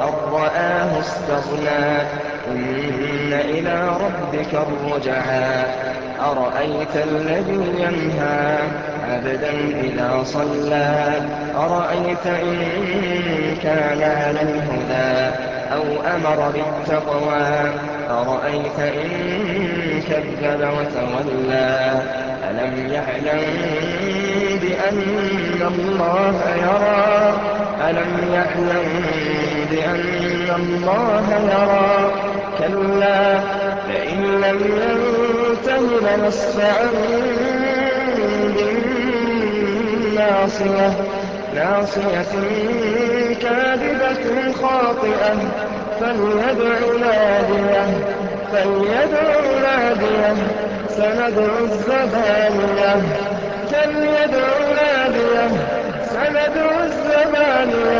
أن رآه استغنى. إن إلى ربك الرجعى. أرأيت الذي ينهى عبدا إذا صلى؟ أرأيت إن كان على الهدى أو أمر بالتقوى؟ أرأيت إن كذب وتولى؟ ألم يعلم بأن الله يرى؟ ألم يعلم بأن الله يرى كلا فإن لم ينته لنسفعا بالناصية. ناصية كاذبة خاطئة. فليدع نادية فليدع نادية. سندع الزبانية. فليدع نادية سندع الزبانية.